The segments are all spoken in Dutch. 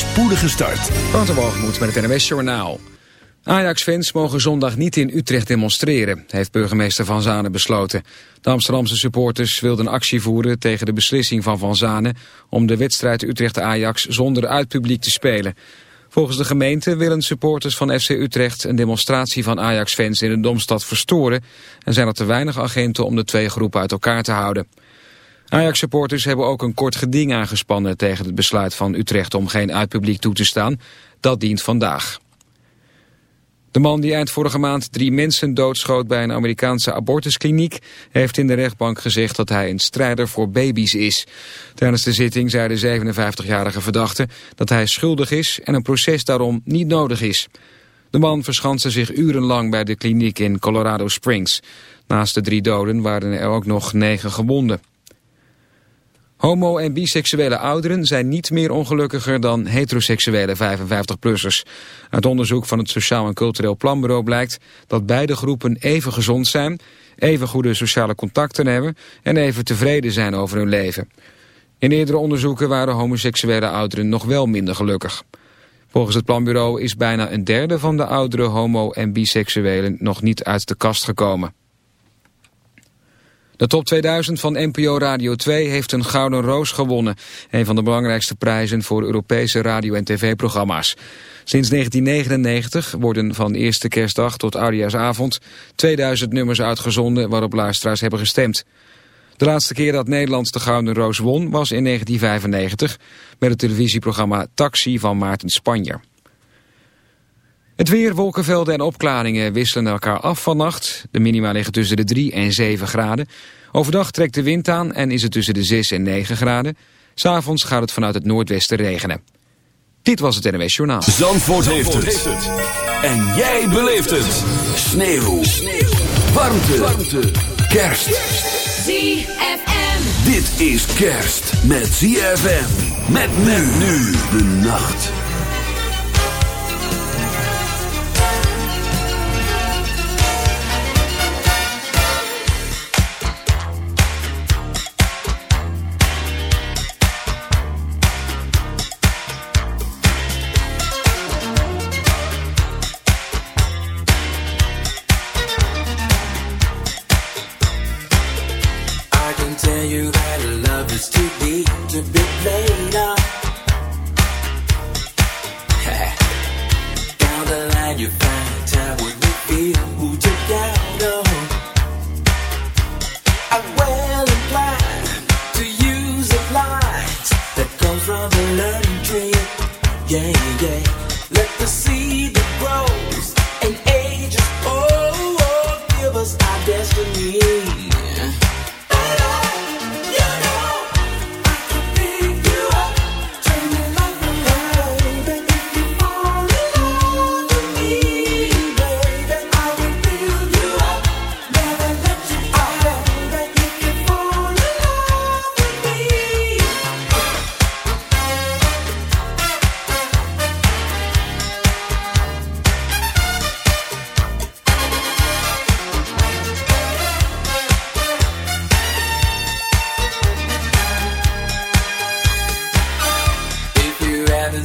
spoedige start. moet met het NWS Journaal. Ajax-fans mogen zondag niet in Utrecht demonstreren, heeft burgemeester Van Zanen besloten. De Amsterdamse supporters wilden actie voeren tegen de beslissing van Van Zanen om de wedstrijd Utrecht-Ajax zonder uitpubliek te spelen. Volgens de gemeente willen supporters van FC Utrecht een demonstratie van Ajax-fans in de Domstad verstoren en zijn er te weinig agenten om de twee groepen uit elkaar te houden. Ajax-supporters hebben ook een kort geding aangespannen tegen het besluit van Utrecht om geen uitpubliek toe te staan. Dat dient vandaag. De man die eind vorige maand drie mensen doodschoot bij een Amerikaanse abortuskliniek... heeft in de rechtbank gezegd dat hij een strijder voor baby's is. Tijdens de zitting zei de 57-jarige verdachte dat hij schuldig is... en een proces daarom niet nodig is. De man verschanste zich urenlang bij de kliniek in Colorado Springs. Naast de drie doden waren er ook nog negen gewonden. Homo- en biseksuele ouderen zijn niet meer ongelukkiger dan heteroseksuele 55-plussers. Uit onderzoek van het Sociaal en Cultureel Planbureau blijkt dat beide groepen even gezond zijn, even goede sociale contacten hebben en even tevreden zijn over hun leven. In eerdere onderzoeken waren homoseksuele ouderen nog wel minder gelukkig. Volgens het planbureau is bijna een derde van de oudere homo- en biseksuelen nog niet uit de kast gekomen. De top 2000 van NPO Radio 2 heeft een Gouden Roos gewonnen. Een van de belangrijkste prijzen voor Europese radio- en tv-programma's. Sinds 1999 worden van eerste kerstdag tot oudejaarsavond 2000 nummers uitgezonden waarop luisteraars hebben gestemd. De laatste keer dat Nederland de Gouden Roos won was in 1995 met het televisieprogramma Taxi van Maarten Spanjer. Het weer, wolkenvelden en opklaringen wisselen elkaar af vannacht. De minima liggen tussen de 3 en 7 graden. Overdag trekt de wind aan en is het tussen de 6 en 9 graden. S'avonds gaat het vanuit het noordwesten regenen. Dit was het NWS Journaal. Zandvoort, heeft, het. En jij beleeft het. Sneeuw. Sneeuw. Warmte. Warmte. Kerst. ZFM. Dit is kerst met ZFM. Met men nu de nacht.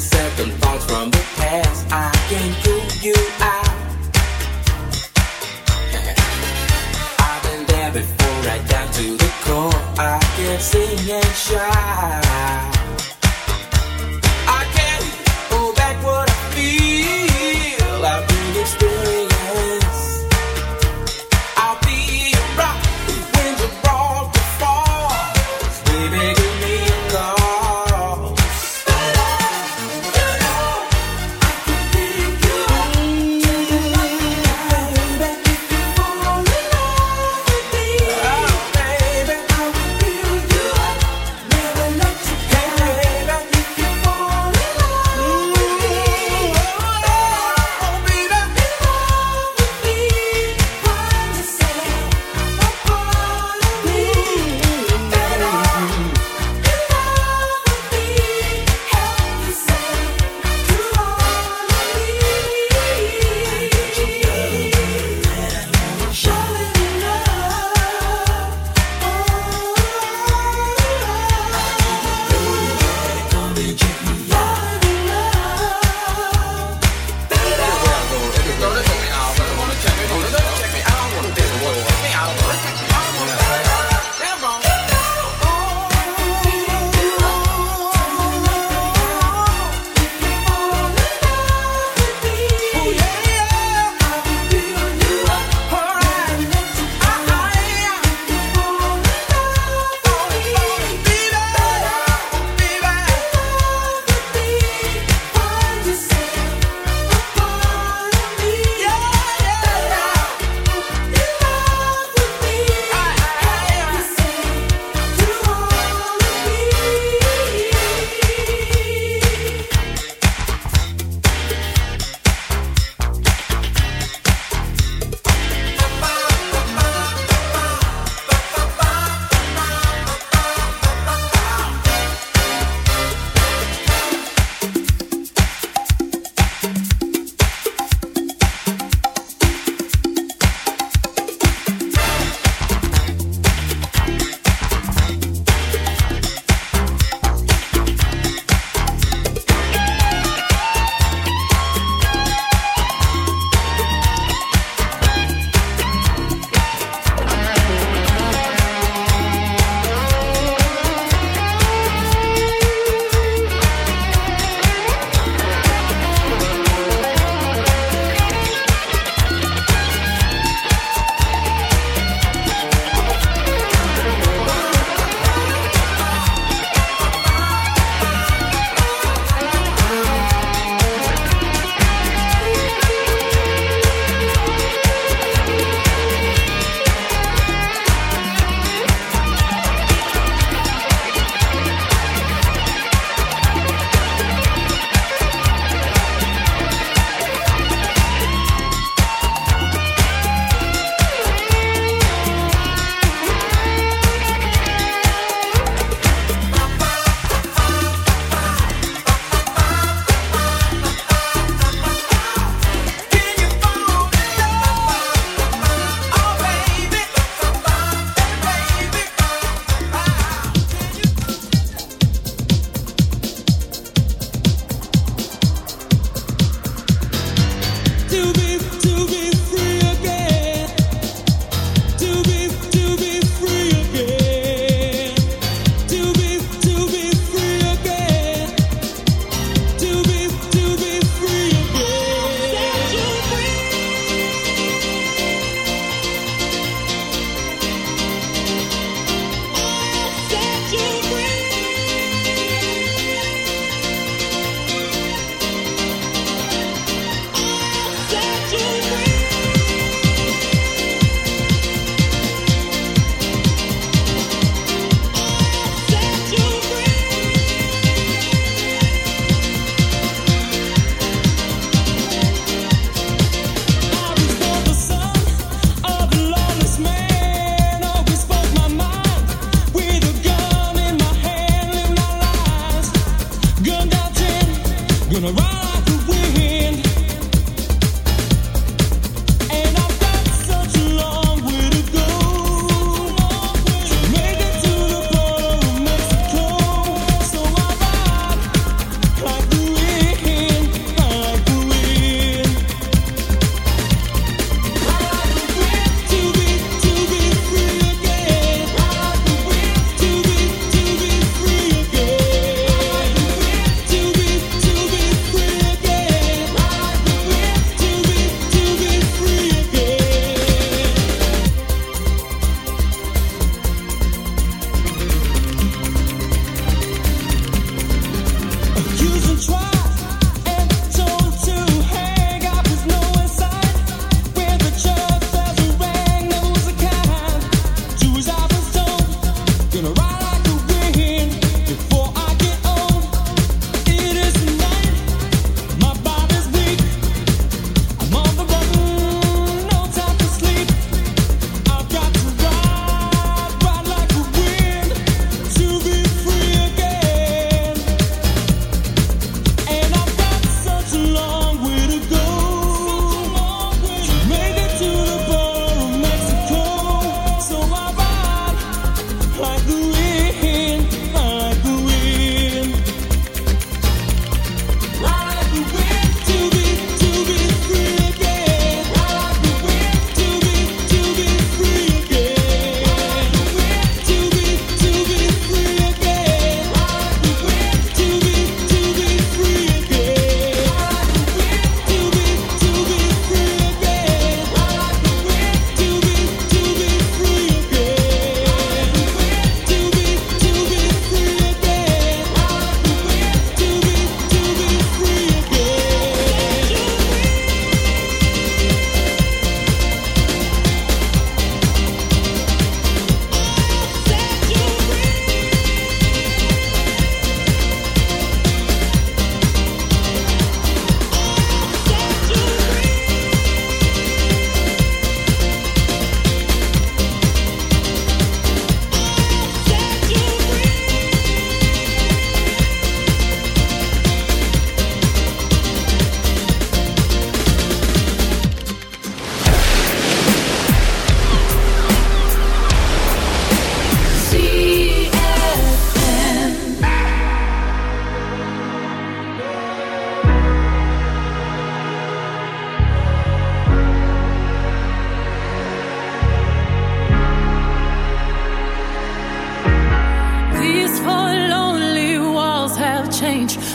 seven.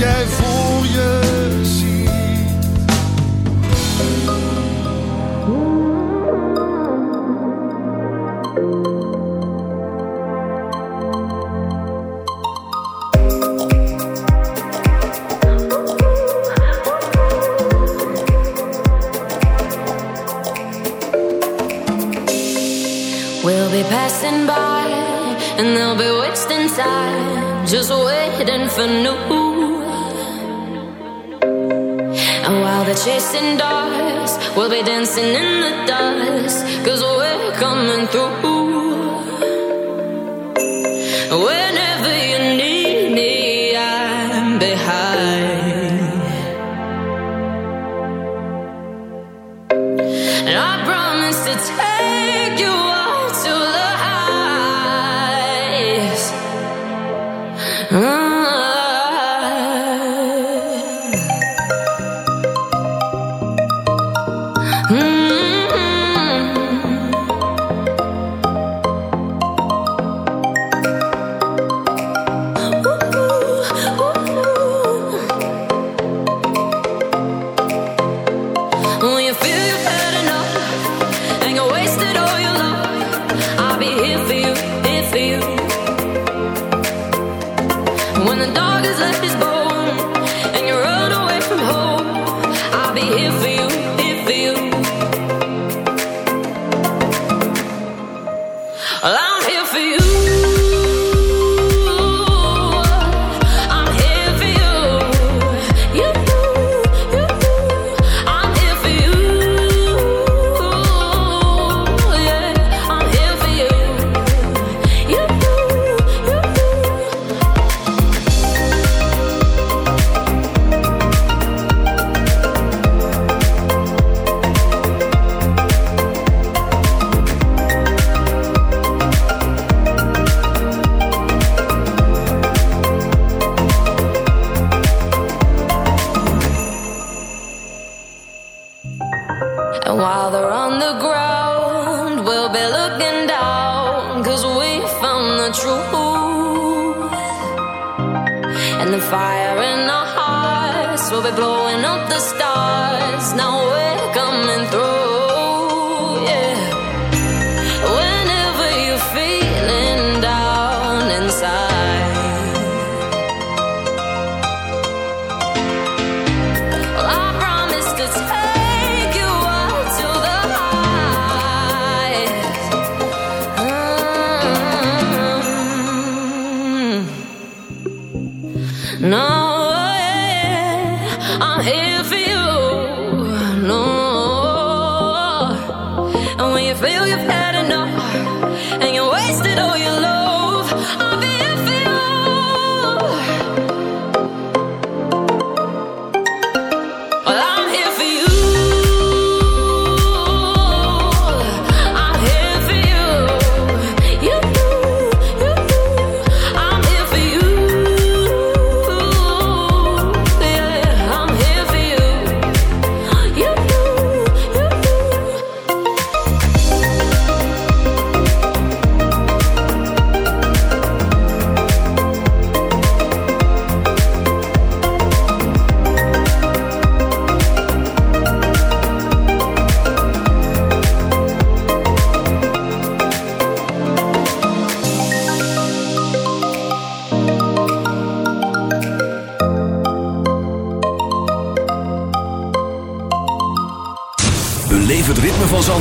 jij voelt.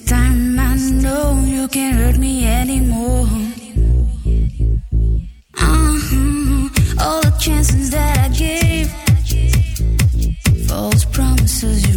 This time I know you can't hurt me anymore. Uh-huh. All the chances that I gave, false promises.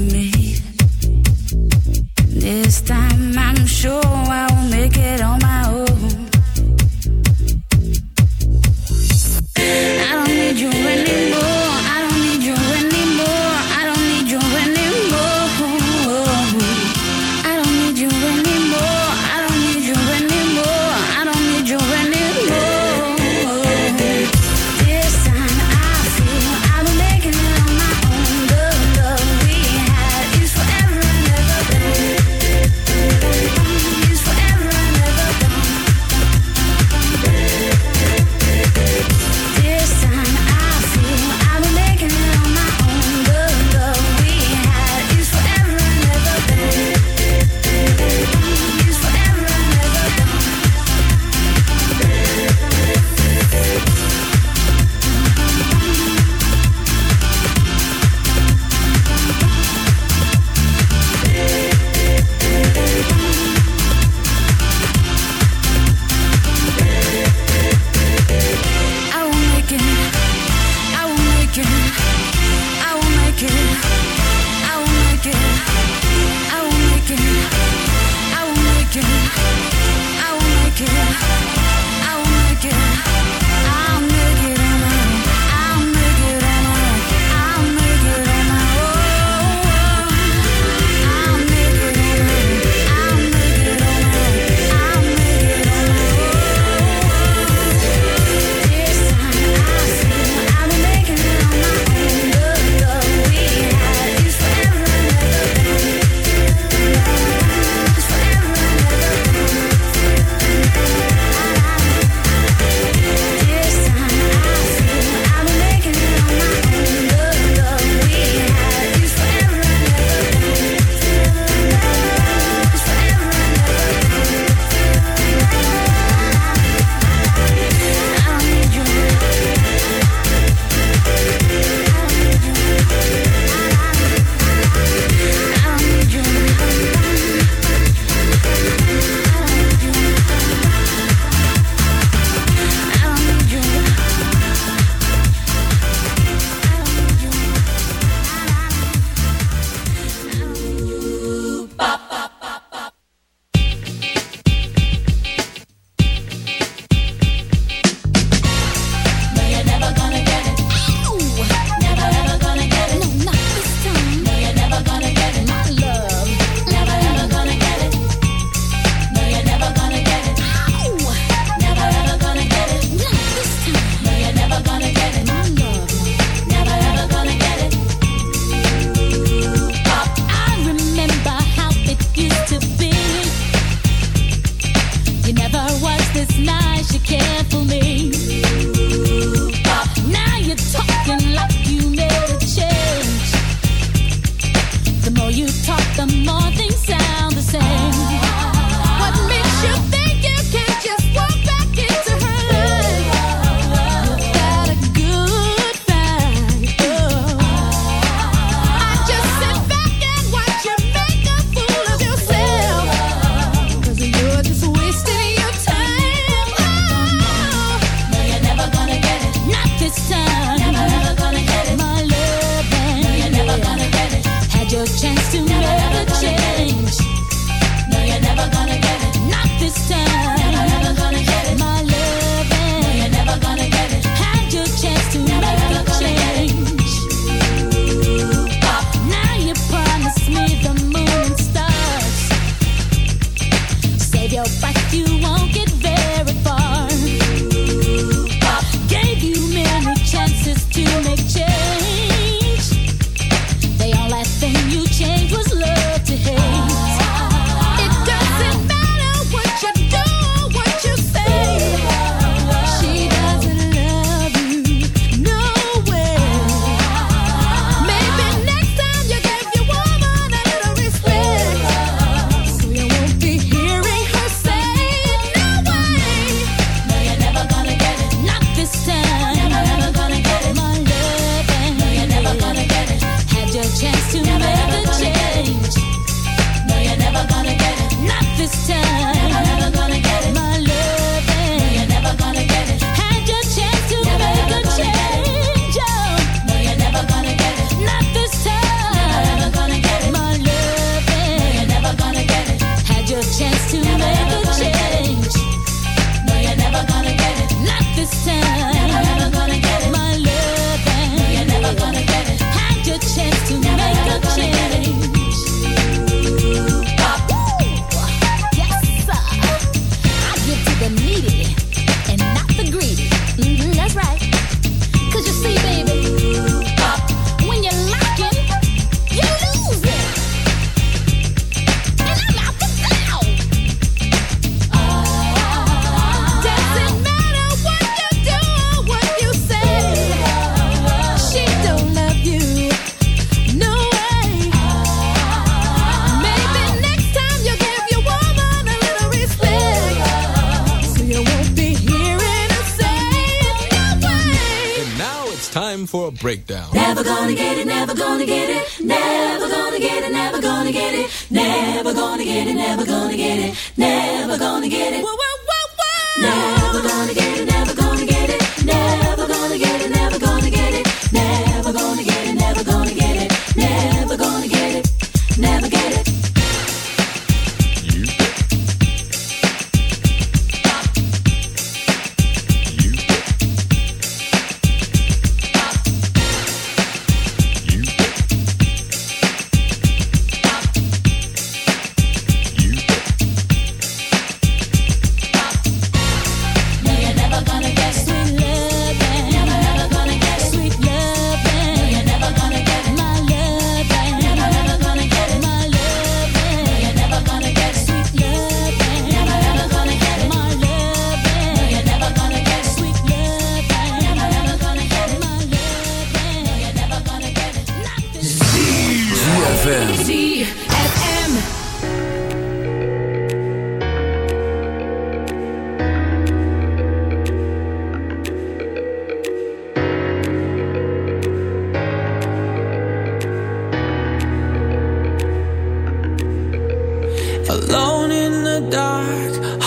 Alone in the dark,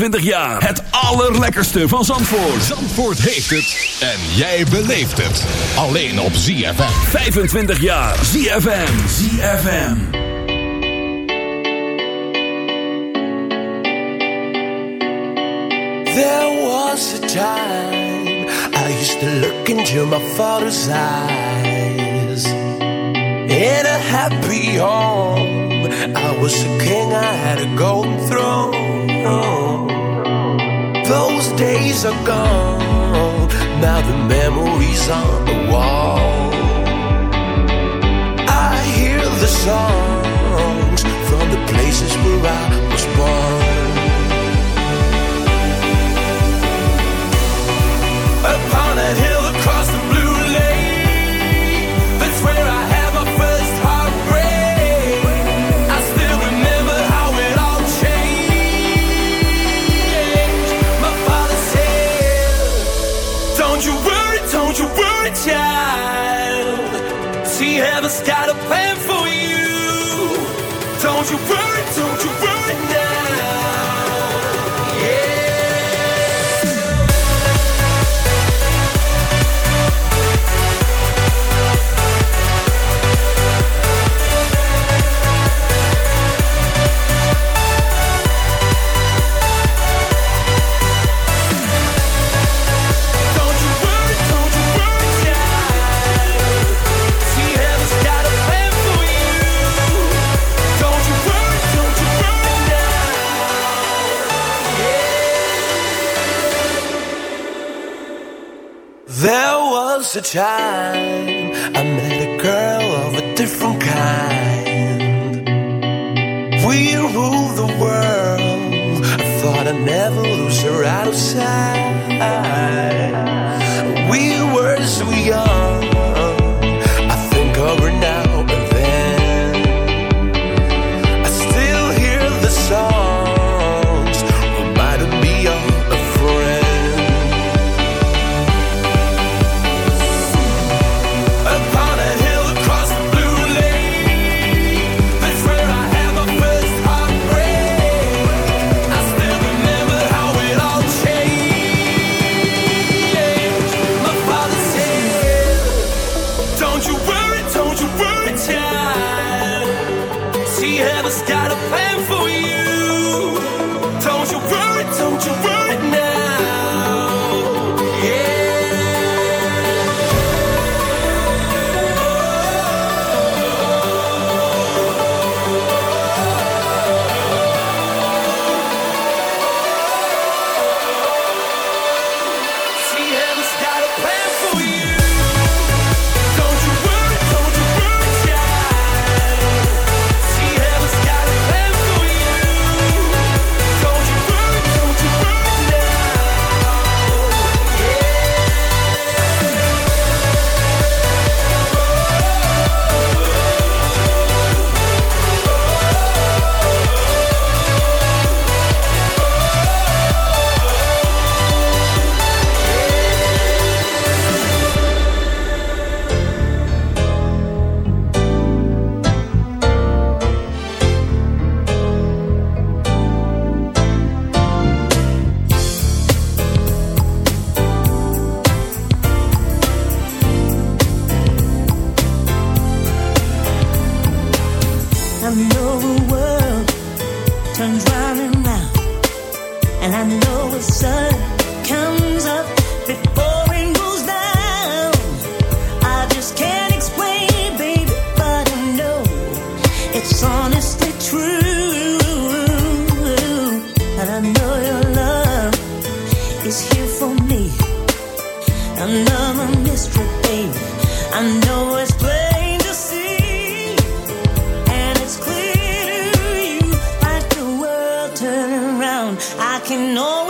25 jaar. Het allerlekkerste van Zandvoort. Zandvoort heeft het. En jij beleeft het. Alleen op ZFM. 25 jaar. ZFM. ZFM. There was a time I used to look into my father's eyes. In a happy home. I was a king, I had a golden throne. Those days are gone. Now the memories on the wall. I hear the song. Was a time can always